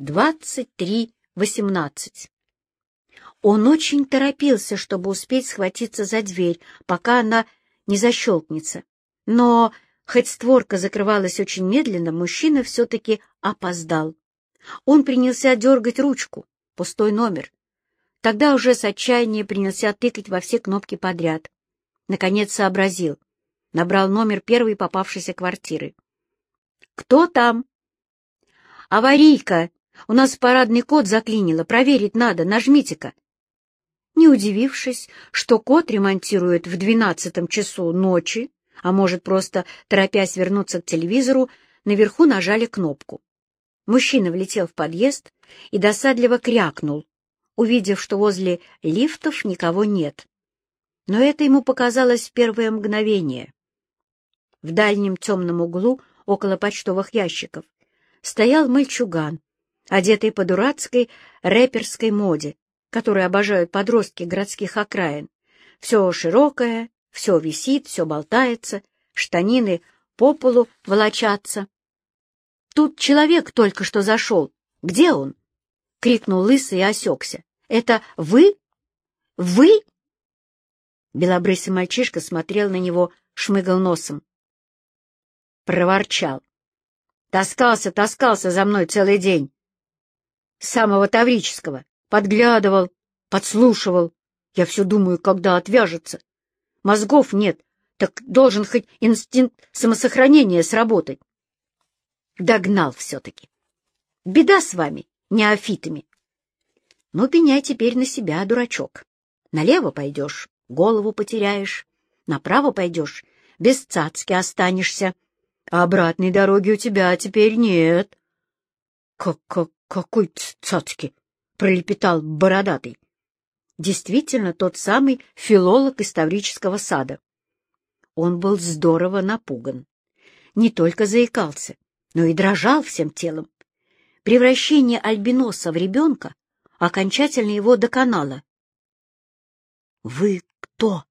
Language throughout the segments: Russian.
23.18. Он очень торопился, чтобы успеть схватиться за дверь, пока она не защелкнется. Но, хоть створка закрывалась очень медленно, мужчина все-таки опоздал. Он принялся дергать ручку, пустой номер. Тогда уже с отчаяния принялся тыкать во все кнопки подряд. Наконец сообразил. Набрал номер первой попавшейся квартиры. «Кто там?» «Аварийка! У нас парадный код заклинило. Проверить надо. Нажмите-ка». Не удивившись, что кот ремонтирует в двенадцатом часу ночи, а может, просто торопясь вернуться к телевизору, наверху нажали кнопку. Мужчина влетел в подъезд и досадливо крякнул, увидев, что возле лифтов никого нет. Но это ему показалось в первое мгновение. В дальнем темном углу, около почтовых ящиков, стоял мальчуган, одетый по дурацкой рэперской моде, которую обожают подростки городских окраин. Все широкое, все висит, все болтается, штанины по полу волочатся. Тут человек только что зашел. Где он? — крикнул лысый и осекся. — Это вы? Вы? Белобрысый мальчишка смотрел на него, шмыгал носом. Проворчал. Таскался, таскался за мной целый день. Самого Таврического. Подглядывал, подслушивал. Я все думаю, когда отвяжется. Мозгов нет, так должен хоть инстинкт самосохранения сработать. Догнал все-таки. Беда с вами, неофитами. Ну, пеняй теперь на себя, дурачок. Налево пойдешь, голову потеряешь. Направо пойдешь, без цацки останешься. А обратной дороги у тебя теперь нет. Как, как, какой цацки? пролепетал бородатый. Действительно, тот самый филолог из Таврического сада. Он был здорово напуган. Не только заикался, но и дрожал всем телом. Превращение альбиноса в ребенка окончательно его доконало. — Вы кто?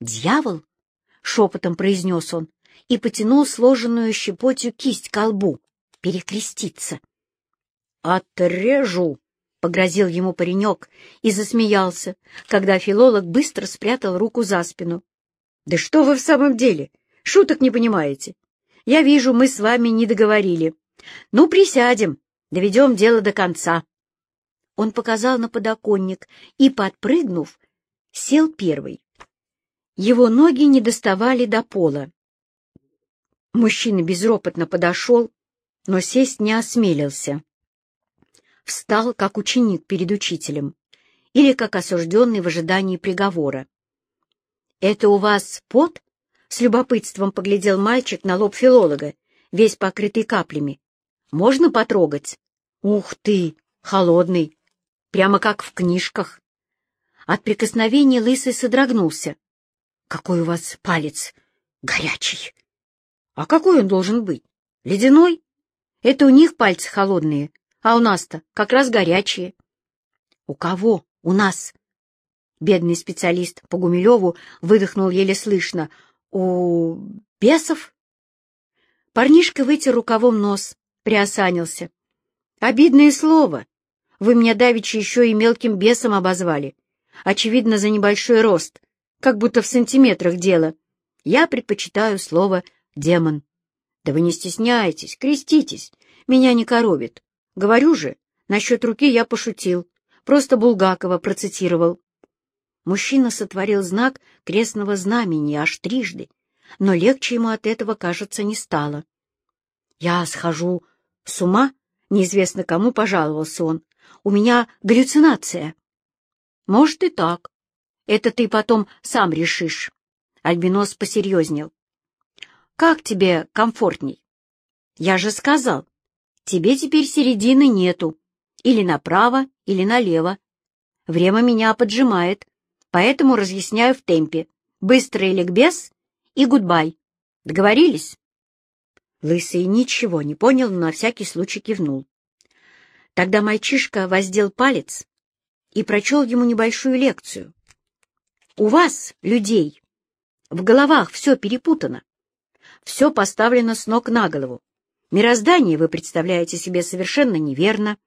Дьявол? — шепотом произнес он и потянул сложенную щепотью кисть к лбу. Перекреститься. — Отрежу! — погрозил ему паренек и засмеялся, когда филолог быстро спрятал руку за спину. — Да что вы в самом деле? Шуток не понимаете. Я вижу, мы с вами не договорили. Ну, присядем, доведем дело до конца. Он показал на подоконник и, подпрыгнув, сел первый. Его ноги не доставали до пола. Мужчина безропотно подошел, но сесть не осмелился. Встал, как ученик перед учителем, или как осужденный в ожидании приговора. «Это у вас пот?» — с любопытством поглядел мальчик на лоб филолога, весь покрытый каплями. «Можно потрогать?» «Ух ты! Холодный! Прямо как в книжках!» От прикосновения лысый содрогнулся. «Какой у вас палец! Горячий!» «А какой он должен быть? Ледяной? Это у них пальцы холодные, а у нас-то как раз горячие». «У кого? У нас?» Бедный специалист по Гумилеву выдохнул еле слышно. «У бесов?» Парнишка вытер рукавом нос, приосанился. «Обидное слово. Вы меня давеча еще и мелким бесом обозвали. Очевидно, за небольшой рост, как будто в сантиметрах дело. Я предпочитаю слово «демон». Да вы не стесняйтесь, креститесь, меня не коробит. Говорю же, насчет руки я пошутил, просто Булгакова процитировал. Мужчина сотворил знак крестного знамени аж трижды, но легче ему от этого, кажется, не стало. «Я схожу с ума?» — неизвестно кому пожаловался он. «У меня галлюцинация». «Может и так. Это ты потом сам решишь». Альбинос посерьезнел. «Как тебе комфортней?» «Я же сказал, тебе теперь середины нету. Или направо, или налево. Время меня поджимает поэтому разъясняю в темпе. Быстрый ликбез и гудбай. Договорились?» Лысый ничего не понял, но на всякий случай кивнул. Тогда мальчишка воздел палец и прочел ему небольшую лекцию. «У вас, людей, в головах все перепутано, все поставлено с ног на голову. Мироздание вы представляете себе совершенно неверно,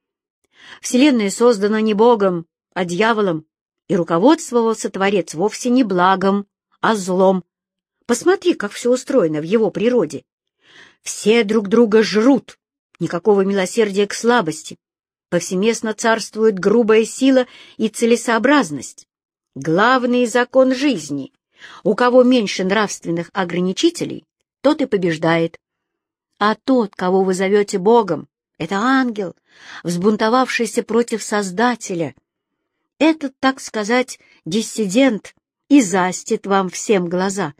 Вселенная создана не Богом, а дьяволом, и руководствовался Творец вовсе не благом, а злом. Посмотри, как все устроено в его природе. Все друг друга жрут, никакого милосердия к слабости. Повсеместно царствует грубая сила и целесообразность. Главный закон жизни. У кого меньше нравственных ограничителей, тот и побеждает. А тот, кого вы зовете Богом, это ангел, взбунтовавшийся против Создателя. Этот, так сказать, диссидент и застит вам всем глаза.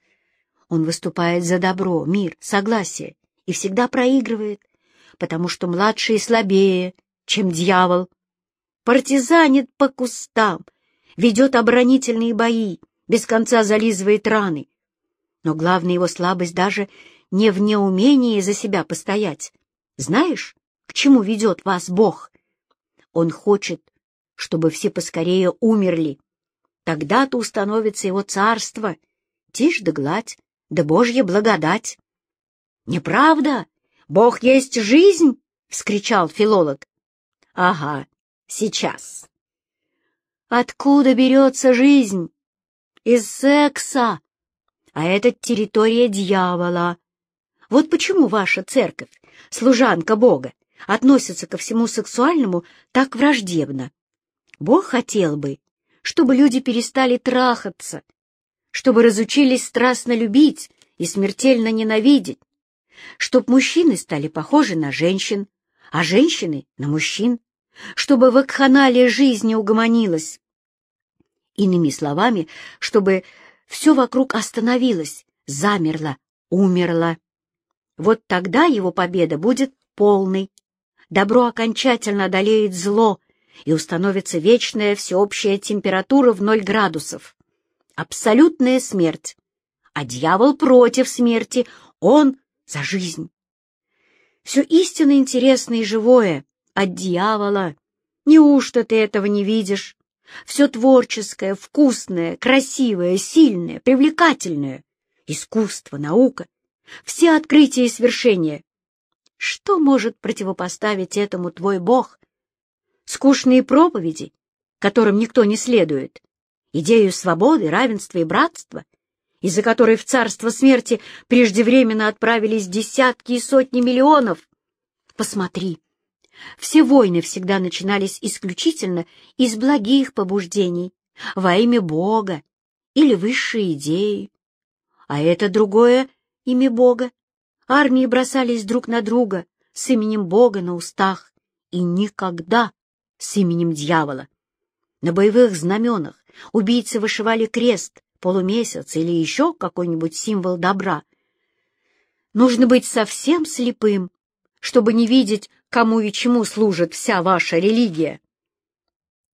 Он выступает за добро, мир, согласие и всегда проигрывает, потому что младший слабее, чем дьявол. Партизанит по кустам, ведет оборонительные бои, без конца зализывает раны. Но главная его слабость даже не в неумении за себя постоять. Знаешь, к чему ведет вас Бог? Он хочет, чтобы все поскорее умерли. Тогда-то установится его царство. Тишь да гладь, да Божья благодать. — Неправда! Бог есть жизнь! — вскричал филолог. — Ага, сейчас. — Откуда берется жизнь? Из секса. А это территория дьявола. Вот почему ваша церковь, служанка Бога, относится ко всему сексуальному так враждебно. Бог хотел бы, чтобы люди перестали трахаться, чтобы разучились страстно любить и смертельно ненавидеть, чтобы мужчины стали похожи на женщин, а женщины — на мужчин, чтобы вакханалия жизни угомонилась. Иными словами, чтобы все вокруг остановилось, замерло, умерло. Вот тогда его победа будет полной. Добро окончательно одолеет зло, и установится вечная всеобщая температура в ноль градусов. Абсолютная смерть. А дьявол против смерти, он за жизнь. Все истинно интересное и живое от дьявола. Неужто ты этого не видишь? Все творческое, вкусное, красивое, сильное, привлекательное. Искусство, наука, все открытия и свершения. Что может противопоставить этому твой Бог? Скучные проповеди, которым никто не следует, идею свободы, равенства и братства, из-за которой в царство смерти преждевременно отправились десятки и сотни миллионов. Посмотри, все войны всегда начинались исключительно из благих побуждений, во имя Бога или высшей идеи. А это другое имя Бога. Армии бросались друг на друга с именем Бога на устах и никогда с именем дьявола. На боевых знаменах убийцы вышивали крест, полумесяц или еще какой-нибудь символ добра. Нужно быть совсем слепым, чтобы не видеть, кому и чему служит вся ваша религия.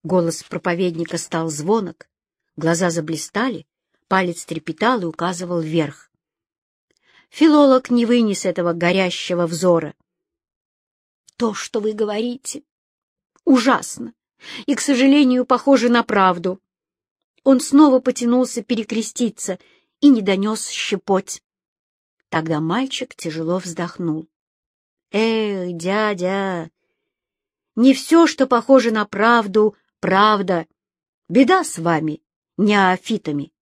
Голос проповедника стал звонок, глаза заблистали, палец трепетал и указывал вверх. Филолог не вынес этого горящего взора. «То, что вы говорите, ужасно и, к сожалению, похоже на правду». Он снова потянулся перекреститься и не донес щепоть. Тогда мальчик тяжело вздохнул. «Эх, дядя, не все, что похоже на правду, правда. Беда с вами, неофитами».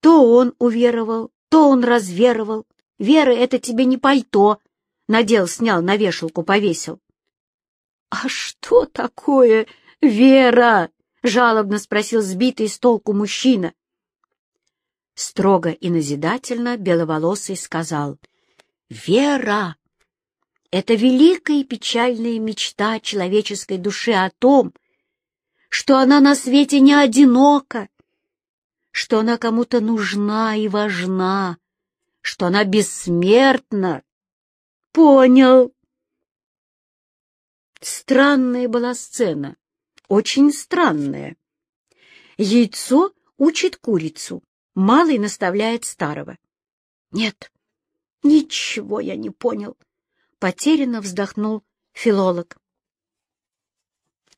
То он уверовал, то он разверовал. Вера — это тебе не пальто. Надел, снял, на вешалку повесил. — А что такое вера? — жалобно спросил сбитый с толку мужчина. Строго и назидательно беловолосый сказал. — Вера — это великая и печальная мечта человеческой души о том, что она на свете не одинока, что она кому-то нужна и важна, что она бессмертна. Понял. Странная была сцена, очень странная. Яйцо учит курицу, малый наставляет старого. Нет, ничего я не понял, потерянно вздохнул филолог.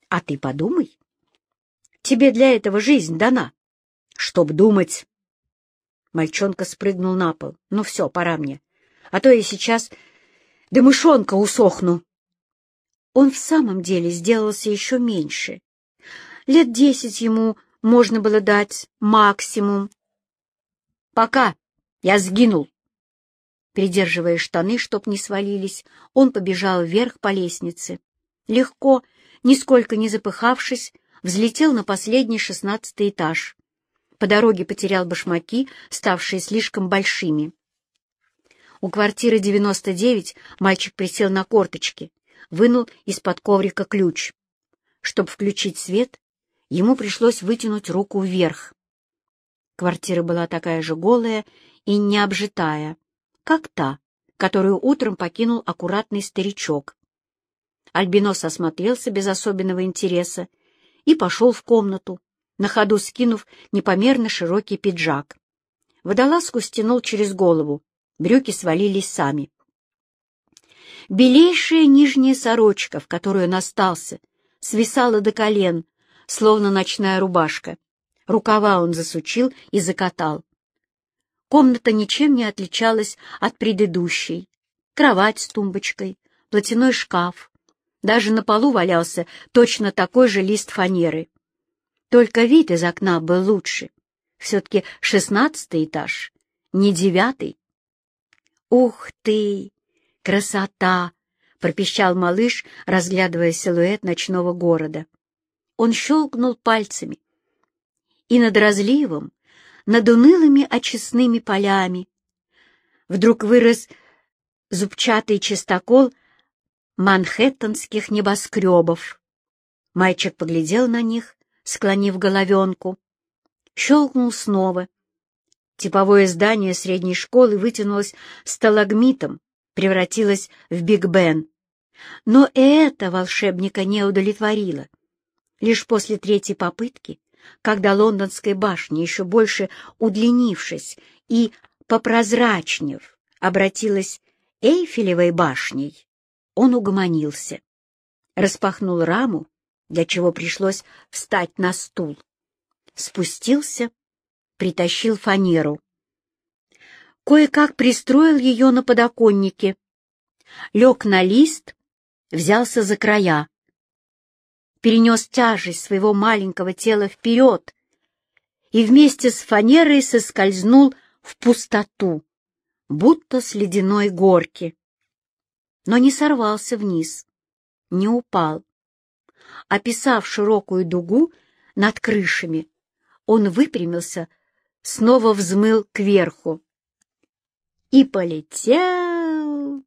А ты подумай, тебе для этого жизнь дана чтоб думать. Мальчонка спрыгнул на пол. Ну все, пора мне. А то я сейчас до мышонка усохну. он в самом деле сделался еще меньше. Лет десять ему можно было дать максимум. «Пока! Я сгинул!» Придерживая штаны, чтоб не свалились, он побежал вверх по лестнице. Легко, нисколько не запыхавшись, взлетел на последний шестнадцатый этаж. По дороге потерял башмаки, ставшие слишком большими. У квартиры 99 мальчик присел на корточки, вынул из-под коврика ключ. Чтобы включить свет, ему пришлось вытянуть руку вверх. Квартира была такая же голая и необжитая, как та, которую утром покинул аккуратный старичок. Альбинос осмотрелся без особенного интереса и пошел в комнату, на ходу скинув непомерно широкий пиджак. Водолазку стянул через голову, брюки свалились сами. Белейшая нижняя сорочка, в которую он остался, свисала до колен, словно ночная рубашка. Рукава он засучил и закатал. Комната ничем не отличалась от предыдущей. Кровать с тумбочкой, платяной шкаф. Даже на полу валялся точно такой же лист фанеры. Только вид из окна был лучше. Все-таки шестнадцатый этаж, не девятый. «Ух ты! Красота!» — пропищал малыш, разглядывая силуэт ночного города. Он щелкнул пальцами, и над разливом, над унылыми очистными полями вдруг вырос зубчатый чистокол манхэттенских небоскребов. Мальчик поглядел на них, склонив головенку, щелкнул снова — Типовое здание средней школы вытянулось сталагмитом, превратилось в Биг Бен. Но это волшебника не удовлетворило. Лишь после третьей попытки, когда лондонская башня, еще больше удлинившись и попрозрачнев, обратилась Эйфелевой башней, он угомонился. Распахнул раму, для чего пришлось встать на стул. Спустился притащил фанеру. Кое-как пристроил ее на подоконнике. Лег на лист, взялся за края. Перенес тяжесть своего маленького тела вперед и вместе с фанерой соскользнул в пустоту, будто с ледяной горки. Но не сорвался вниз, не упал. Описав широкую дугу над крышами, он выпрямился снова взмыл кверху. И полетел,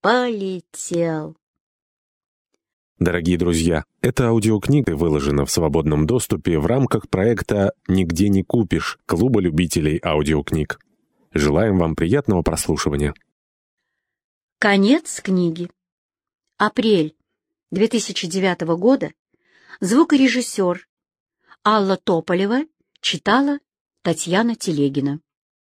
полетел. Дорогие друзья, эта аудиокнига выложена в свободном доступе в рамках проекта «Нигде не купишь» Клуба любителей аудиокниг. Желаем вам приятного прослушивания. Конец книги. Апрель 2009 года. Звукорежиссер Алла Тополева читала Татьяна Телегина